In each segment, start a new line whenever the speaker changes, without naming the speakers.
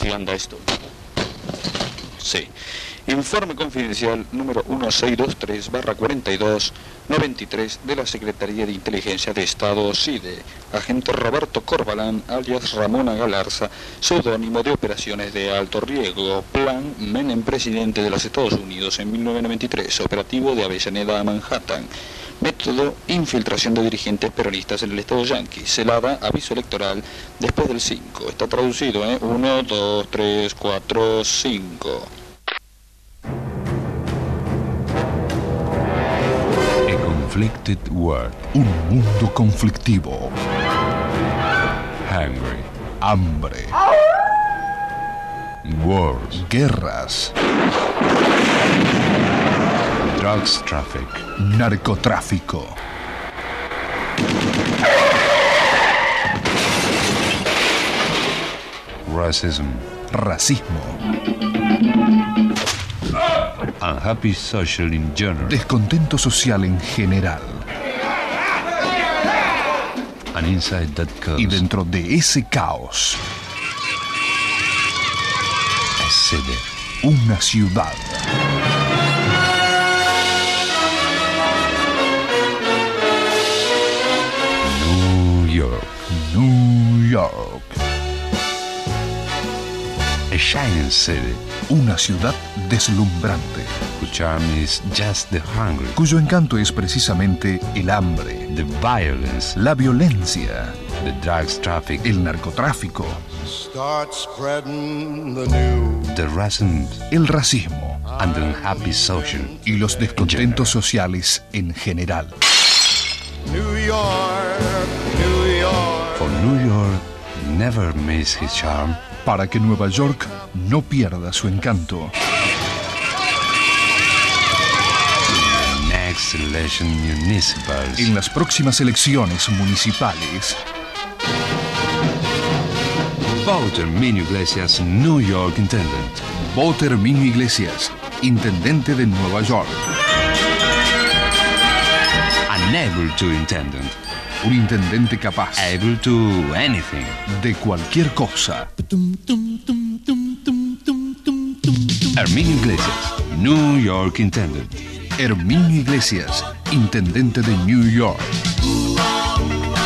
¿Qué anda esto? Sí. Informe confidencial número 1623-42 93 de la Secretaría de Inteligencia de Estado, CIDE. Agente Roberto Corbalán, alias Ramona Galarza, seudónimo de operaciones de alto riesgo. Plan Menem, presidente de los Estados Unidos en 1993. Operativo de Avellaneda a Manhattan. Método, infiltración de dirigentes peronistas en el Estado Yankee. Celada, aviso electoral después del 5. Está traducido, ¿eh? 1, 2, 3, 4, 5.
Conflicted World. Un mundo conflictivo. Hungry. Hambre. Wars. Guerras. Drugs traffic. Narcotráfico. Racism. Racismo. Unhappy social in general. Descontento social en general. And inside that chaos. Y dentro de ese caos. A city. Una ciudad. New York. A shining city. Una ciudad deslumbrante. Whose charm is just the hungry. Cuyo encanto es precisamente el hambre. The violence. La violencia. The drugs traffic. El narcotráfico.
Start spreading the news.
The racism. El racismo. And the unhappy social. Y los descontentos sociales en general.
New York.
For New York never miss his charm. Para que Nueva York no pierda su encanto. Next election municipals. En las próximas elecciones municipales. Vote Herminio Iglesias, New York Intendant. Vote Herminio Iglesias, Intendente de Nueva York. Unable to Intendant. Un intendente capaz. Able to anything. De cualquier cosa. Herminio Iglesias, New York Intendant. Herminio Iglesias, Intendente de New York.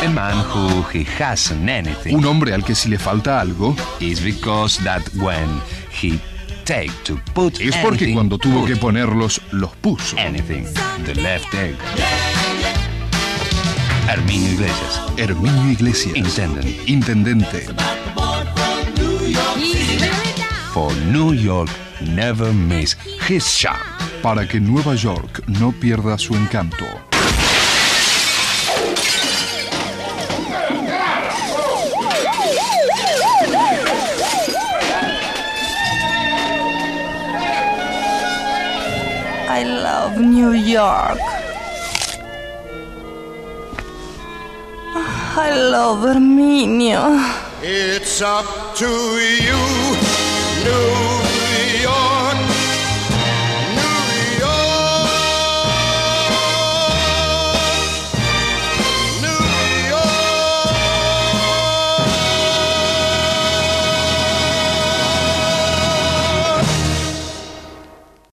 A man who he hasn't anything. Un hombre al que si le falta algo. Is because that when he take to put Es porque anything, cuando tuvo que ponerlos, los puso. Anything. The left egg. Herminio Iglesias. Herminio Iglesias. Intendant. Intendente. For New York never miss his charm. Para que Nueva York no pierda su encanto.
I love New York. I love Herminio.
It's up to you, New